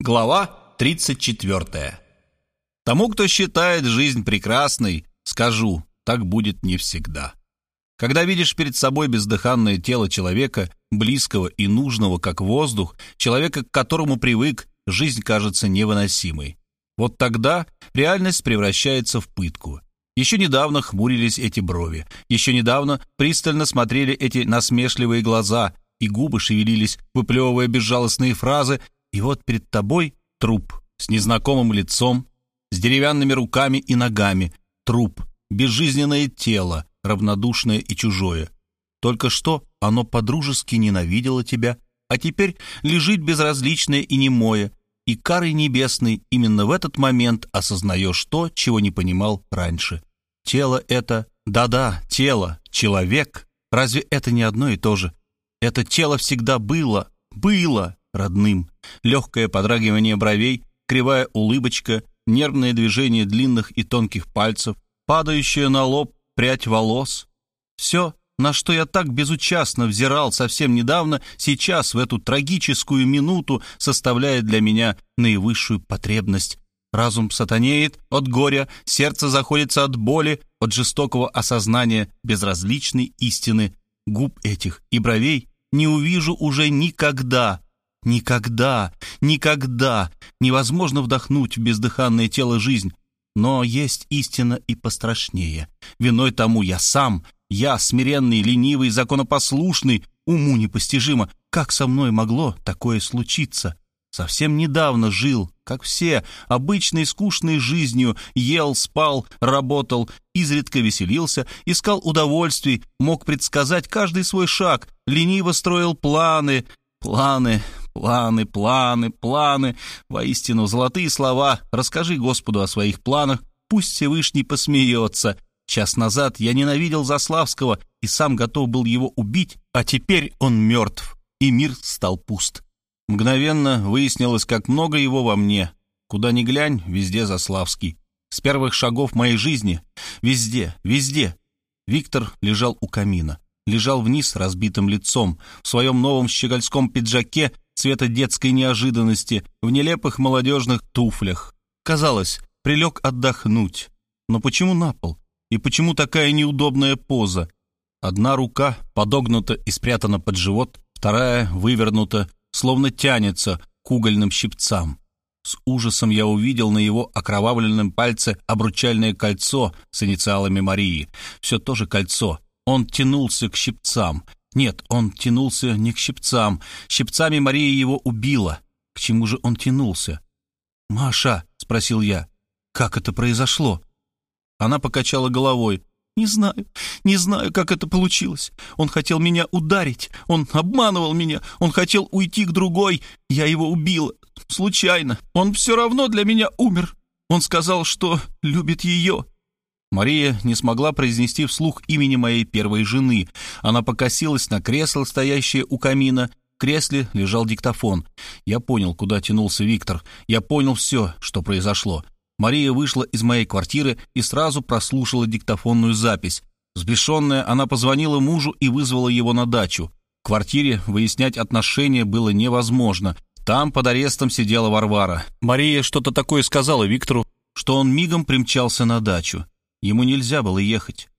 Глава 34. Тому, кто считает жизнь прекрасной, скажу, так будет не всегда. Когда видишь перед собой бездыханное тело человека, близкого и нужного, как воздух, человека, к которому привык, жизнь кажется невыносимой. Вот тогда реальность превращается в пытку. Еще недавно хмурились эти брови, еще недавно пристально смотрели эти насмешливые глаза, и губы шевелились, выплевывая безжалостные фразы, и вот перед тобой труп с незнакомым лицом, с деревянными руками и ногами, труп, безжизненное тело, равнодушное и чужое. Только что оно подружески ненавидело тебя, а теперь лежит безразличное и немое, и карой небесной именно в этот момент осознаешь то, чего не понимал раньше. Тело это, да-да, тело, человек, разве это не одно и то же? Это тело всегда было, было, родным. Легкое подрагивание бровей, кривая улыбочка, нервное движение длинных и тонких пальцев, падающая на лоб прядь волос. Все, на что я так безучастно взирал совсем недавно, сейчас, в эту трагическую минуту, составляет для меня наивысшую потребность. Разум сатанеет от горя, сердце заходится от боли, от жестокого осознания безразличной истины. Губ этих и бровей не увижу уже никогда, Никогда, никогда невозможно вдохнуть в бездыханное тело жизнь. Но есть истина и пострашнее. Виной тому я сам, я, смиренный, ленивый, законопослушный, уму непостижимо. Как со мной могло такое случиться? Совсем недавно жил, как все, обычной скучной жизнью, ел, спал, работал, изредка веселился, искал удовольствий, мог предсказать каждый свой шаг, лениво строил планы, планы, Планы, планы, планы. Воистину, золотые слова. Расскажи Господу о своих планах. Пусть Всевышний посмеется. Час назад я ненавидел Заславского и сам готов был его убить, а теперь он мертв, и мир стал пуст. Мгновенно выяснилось, как много его во мне. Куда ни глянь, везде Заславский. С первых шагов моей жизни. Везде, везде. Виктор лежал у камина. Лежал вниз разбитым лицом, в своем новом щегольском пиджаке цвета детской неожиданности, в нелепых молодежных туфлях. Казалось, прилег отдохнуть. Но почему на пол? И почему такая неудобная поза? Одна рука подогнута и спрятана под живот, вторая вывернута, словно тянется к угольным щипцам. С ужасом я увидел на его окровавленном пальце обручальное кольцо с инициалами Марии. Все то же кольцо. Он тянулся к щипцам. Нет, он тянулся не к щипцам. Щипцами Мария его убила. К чему же он тянулся? «Маша», — спросил я, — «как это произошло?» Она покачала головой. «Не знаю, не знаю, как это получилось. Он хотел меня ударить, он обманывал меня, он хотел уйти к другой. Я его убила. Случайно. Он все равно для меня умер. Он сказал, что любит ее. Мария не смогла произнести вслух имени моей первой жены. Она покосилась на кресло, стоящее у камина. В кресле лежал диктофон. Я понял, куда тянулся Виктор. Я понял все, что произошло. Мария вышла из моей квартиры и сразу прослушала диктофонную запись. Сбешенная, она позвонила мужу и вызвала его на дачу. В квартире выяснять отношения было невозможно. Там под арестом сидела Варвара. Мария что-то такое сказала Виктору, что он мигом примчался на дачу. Ему нельзя было ехать.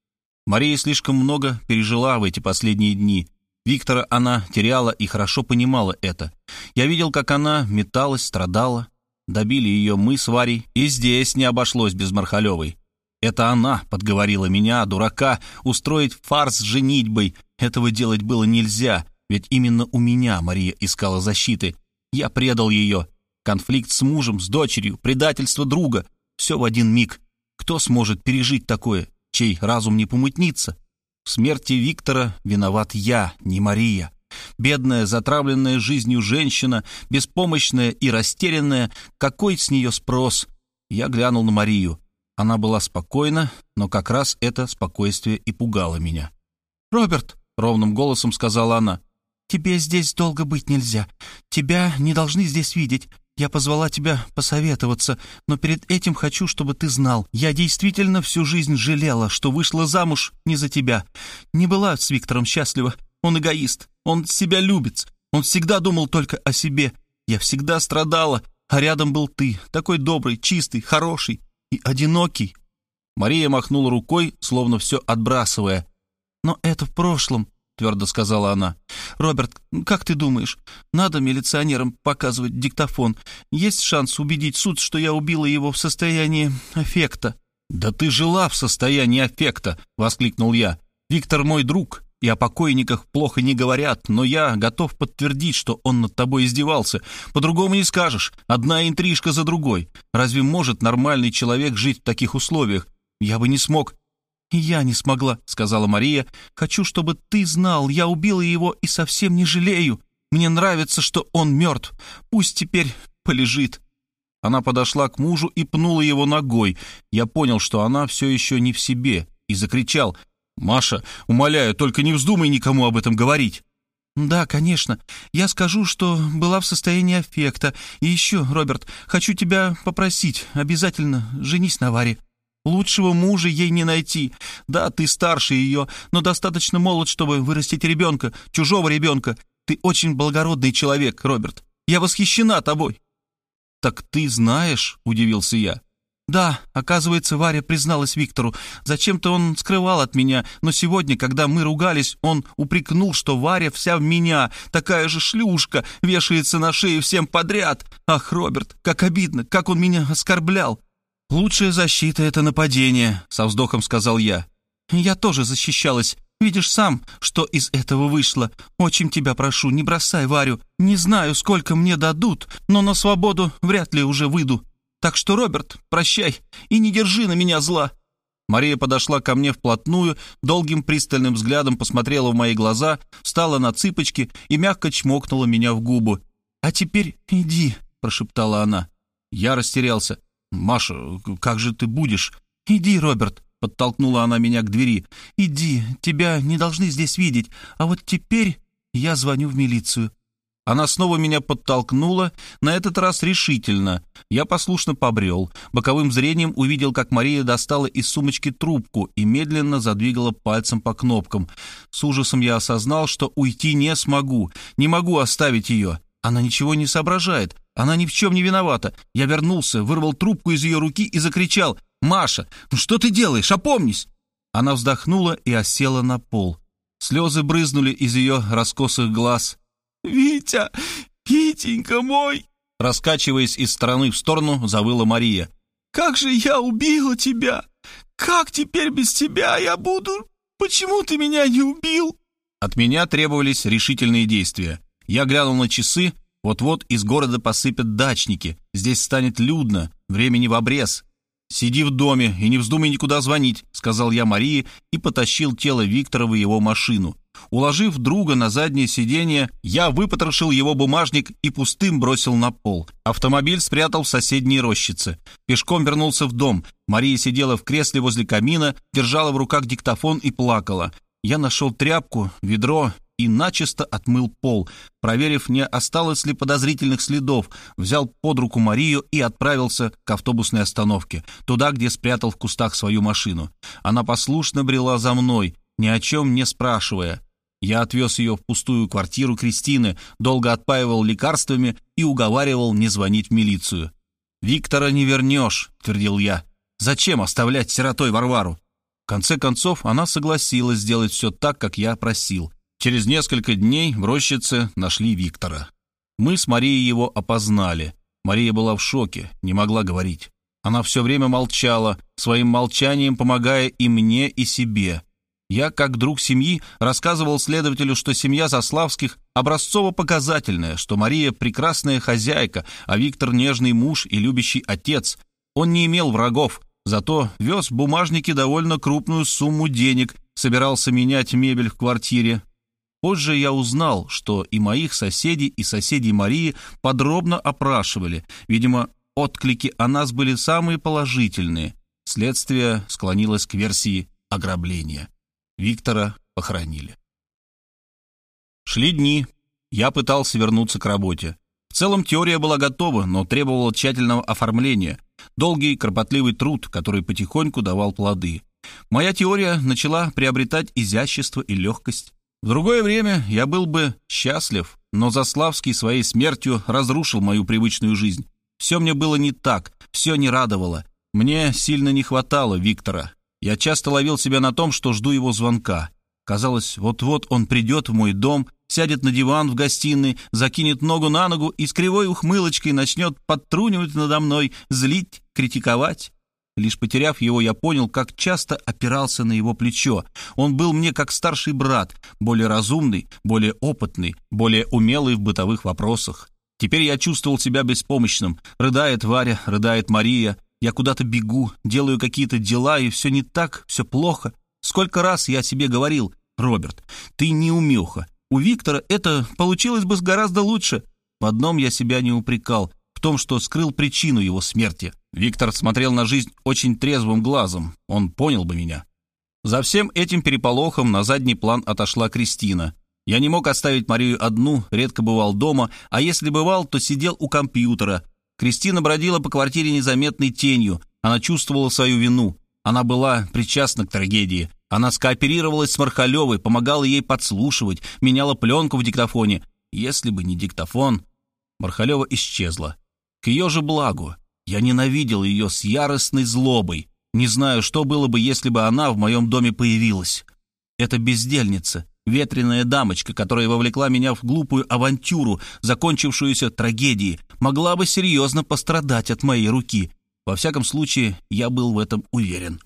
Мария слишком много пережила в эти последние дни. Виктора она теряла и хорошо понимала это. Я видел, как она металась, страдала. Добили ее мы с Варей, и здесь не обошлось без Мархалевой. Это она подговорила меня, дурака, устроить фарс с женитьбой. Этого делать было нельзя, ведь именно у меня Мария искала защиты. Я предал ее. Конфликт с мужем, с дочерью, предательство друга. Все в один миг. Кто сможет пережить такое, чей разум не помутнится? В смерти Виктора виноват я, не Мария. Бедная, затравленная жизнью женщина, беспомощная и растерянная, какой с нее спрос? Я глянул на Марию. Она была спокойна, но как раз это спокойствие и пугало меня. «Роберт», — ровным голосом сказала она, — «тебе здесь долго быть нельзя. Тебя не должны здесь видеть. Я позвала тебя посоветоваться, но перед этим хочу, чтобы ты знал. Я действительно всю жизнь жалела, что вышла замуж не за тебя. Не была с Виктором счастлива. Он эгоист, он себя любит. Он всегда думал только о себе. Я всегда страдала. а рядом был ты, такой добрый, чистый, хороший и одинокий». Мария махнула рукой, словно все отбрасывая. «Но это в прошлом», — твердо сказала она. «Роберт, как ты думаешь, надо милиционерам показывать диктофон? Есть шанс убедить суд, что я убила его в состоянии аффекта?» «Да ты жила в состоянии аффекта!» — воскликнул я. «Виктор мой друг, и о покойниках плохо не говорят, но я готов подтвердить, что он над тобой издевался. По-другому не скажешь. Одна интрижка за другой. Разве может нормальный человек жить в таких условиях? Я бы не смог». «Я не смогла», — сказала Мария. «Хочу, чтобы ты знал, я убила его и совсем не жалею. Мне нравится, что он мертв. Пусть теперь полежит». Она подошла к мужу и пнула его ногой. Я понял, что она все еще не в себе, и закричал. «Маша, умоляю, только не вздумай никому об этом говорить». «Да, конечно. Я скажу, что была в состоянии аффекта. И еще, Роберт, хочу тебя попросить, обязательно женись на Варе. Лучшего мужа ей не найти. Да, ты старше ее, но достаточно молод, чтобы вырастить ребенка, чужого ребенка. Ты очень благородный человек, Роберт. Я восхищена тобой». «Так ты знаешь?» — удивился я. «Да, оказывается, Варя призналась Виктору. Зачем-то он скрывал от меня, но сегодня, когда мы ругались, он упрекнул, что Варя вся в меня, такая же шлюшка, вешается на шею всем подряд. Ах, Роберт, как обидно, как он меня оскорблял!» «Лучшая защита — это нападение», — со вздохом сказал я. «Я тоже защищалась. Видишь сам, что из этого вышло. Очень тебя прошу, не бросай Варю. Не знаю, сколько мне дадут, но на свободу вряд ли уже выйду. Так что, Роберт, прощай и не держи на меня зла». Мария подошла ко мне вплотную, долгим пристальным взглядом посмотрела в мои глаза, встала на цыпочки и мягко чмокнула меня в губу. «А теперь иди», — прошептала она. Я растерялся. «Маша, как же ты будешь?» «Иди, Роберт», Подтолкнула она меня к двери. «Иди, тебя не должны здесь видеть. А вот теперь я звоню в милицию». Она снова меня подтолкнула, на этот раз решительно. Я послушно побрел. Боковым зрением увидел, как Мария достала из сумочки трубку и медленно задвигала пальцем по кнопкам. С ужасом я осознал, что уйти не смогу. Не могу оставить ее. Она ничего не соображает. Она ни в чем не виновата. Я вернулся, вырвал трубку из ее руки и закричал. «Маша, ну что ты делаешь? Опомнись!» Она вздохнула и осела на пол. Слезы брызнули из ее раскосых глаз. «Витя! Витенька мой!» Раскачиваясь из стороны в сторону, завыла Мария. «Как же я убила тебя! Как теперь без тебя я буду? Почему ты меня не убил?» От меня требовались решительные действия. Я глянул на часы. Вот-вот из города посыпят дачники. Здесь станет людно, времени в обрез. «Сиди в доме и не вздумай никуда звонить», — сказал я Марии и потащил тело Виктора в его машину. Уложив друга на заднее сиденье, я выпотрошил его бумажник и пустым бросил на пол. Автомобиль спрятал в соседней рощице. Пешком вернулся в дом. Мария сидела в кресле возле камина, держала в руках диктофон и плакала. Я нашел тряпку, ведро и начисто отмыл пол. Проверив, не осталось ли подозрительных следов, взял под руку Марию и отправился к автобусной остановке, туда, где спрятал в кустах свою машину. Она послушно брела за мной, ни о чем не спрашивая. Я отвез ее в пустую квартиру Кристины, долго отпаивал лекарствами и уговаривал не звонить в милицию. «Виктора не вернешь», — твердил я. «Зачем оставлять сиротой Варвару?» В конце концов, она согласилась сделать все так, как я просил. Через несколько дней в рощице нашли Виктора. Мы с Марией его опознали. Мария была в шоке, не могла говорить. Она все время молчала, своим молчанием помогая и мне, и себе. Я, как друг семьи, рассказывал следователю, что семья Заславских образцово-показательная, что Мария прекрасная хозяйка, а Виктор нежный муж и любящий отец. Он не имел врагов, зато вез в бумажнике довольно крупную сумму денег, собирался менять мебель в квартире, Позже я узнал, что и моих соседей, и соседей Марии подробно опрашивали. Видимо, отклики о нас были самые положительные. Следствие склонилось к версии ограбления. Виктора похоронили. Шли дни. Я пытался вернуться к работе. В целом теория была готова, но требовала тщательного оформления. Долгий, кропотливый труд, который потихоньку давал плоды. Моя теория начала приобретать изящество и легкость. В другое время я был бы счастлив, но Заславский своей смертью разрушил мою привычную жизнь. Все мне было не так, все не радовало. Мне сильно не хватало Виктора. Я часто ловил себя на том, что жду его звонка. Казалось, вот-вот он придет в мой дом, сядет на диван в гостиной, закинет ногу на ногу и с кривой ухмылочкой начнет подтрунивать надо мной, злить, критиковать. Лишь потеряв его, я понял, как часто опирался на его плечо. Он был мне как старший брат, более разумный, более опытный, более умелый в бытовых вопросах. Теперь я чувствовал себя беспомощным. Рыдает Варя, рыдает Мария. Я куда-то бегу, делаю какие-то дела, и все не так, все плохо. Сколько раз я себе говорил, Роберт, ты не умеха. У Виктора это получилось бы гораздо лучше. В одном я себя не упрекал, том, что скрыл причину его смерти. Виктор смотрел на жизнь очень трезвым глазом, он понял бы меня. За всем этим переполохом на задний план отошла Кристина. Я не мог оставить Марию одну, редко бывал дома, а если бывал, то сидел у компьютера. Кристина бродила по квартире незаметной тенью, она чувствовала свою вину, она была причастна к трагедии. Она скооперировалась с Мархалевой, помогала ей подслушивать, меняла пленку в диктофоне. Если бы не диктофон, Мархалева исчезла. К ее же благу. Я ненавидел ее с яростной злобой. Не знаю, что было бы, если бы она в моем доме появилась. Это бездельница, ветреная дамочка, которая вовлекла меня в глупую авантюру, закончившуюся трагедией, могла бы серьезно пострадать от моей руки. Во всяком случае, я был в этом уверен.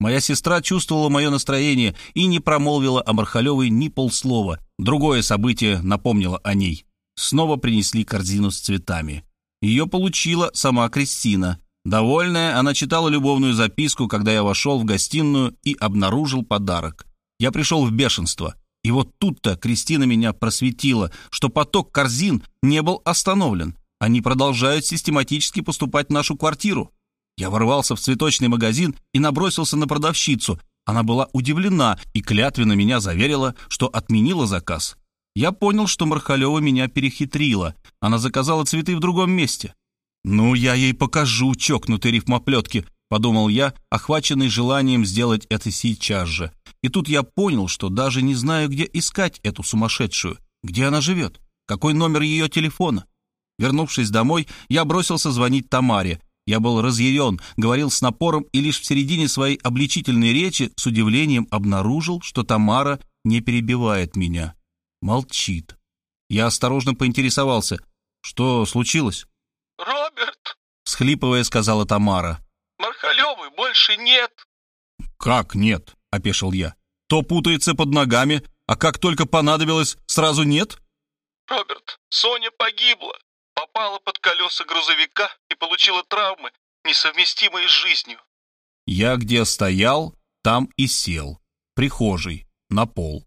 Моя сестра чувствовала мое настроение и не промолвила о Мархалевой ни полслова. Другое событие напомнило о ней. Снова принесли корзину с цветами. Ее получила сама Кристина. Довольная, она читала любовную записку, когда я вошел в гостиную и обнаружил подарок. Я пришел в бешенство. И вот тут-то Кристина меня просветила, что поток корзин не был остановлен. Они продолжают систематически поступать в нашу квартиру. Я ворвался в цветочный магазин и набросился на продавщицу. Она была удивлена и клятвенно меня заверила, что отменила заказ. Я понял, что Мархалева меня перехитрила. Она заказала цветы в другом месте. «Ну, я ей покажу, чокнутый рифмоплетки», — подумал я, охваченный желанием сделать это сейчас же. И тут я понял, что даже не знаю, где искать эту сумасшедшую, где она живет, какой номер ее телефона. Вернувшись домой, я бросился звонить Тамаре. Я был разъярен, говорил с напором и лишь в середине своей обличительной речи с удивлением обнаружил, что Тамара не перебивает меня. Молчит. Я осторожно поинтересовался. Что случилось? «Роберт», — схлипывая, сказала Тамара. «Мархалевой больше нет». «Как нет?» — опешил я. «То путается под ногами, а как только понадобилось, сразу нет?» «Роберт, Соня погибла попала под колеса грузовика и получила травмы, несовместимые с жизнью. Я где стоял, там и сел. Прихожей, на пол.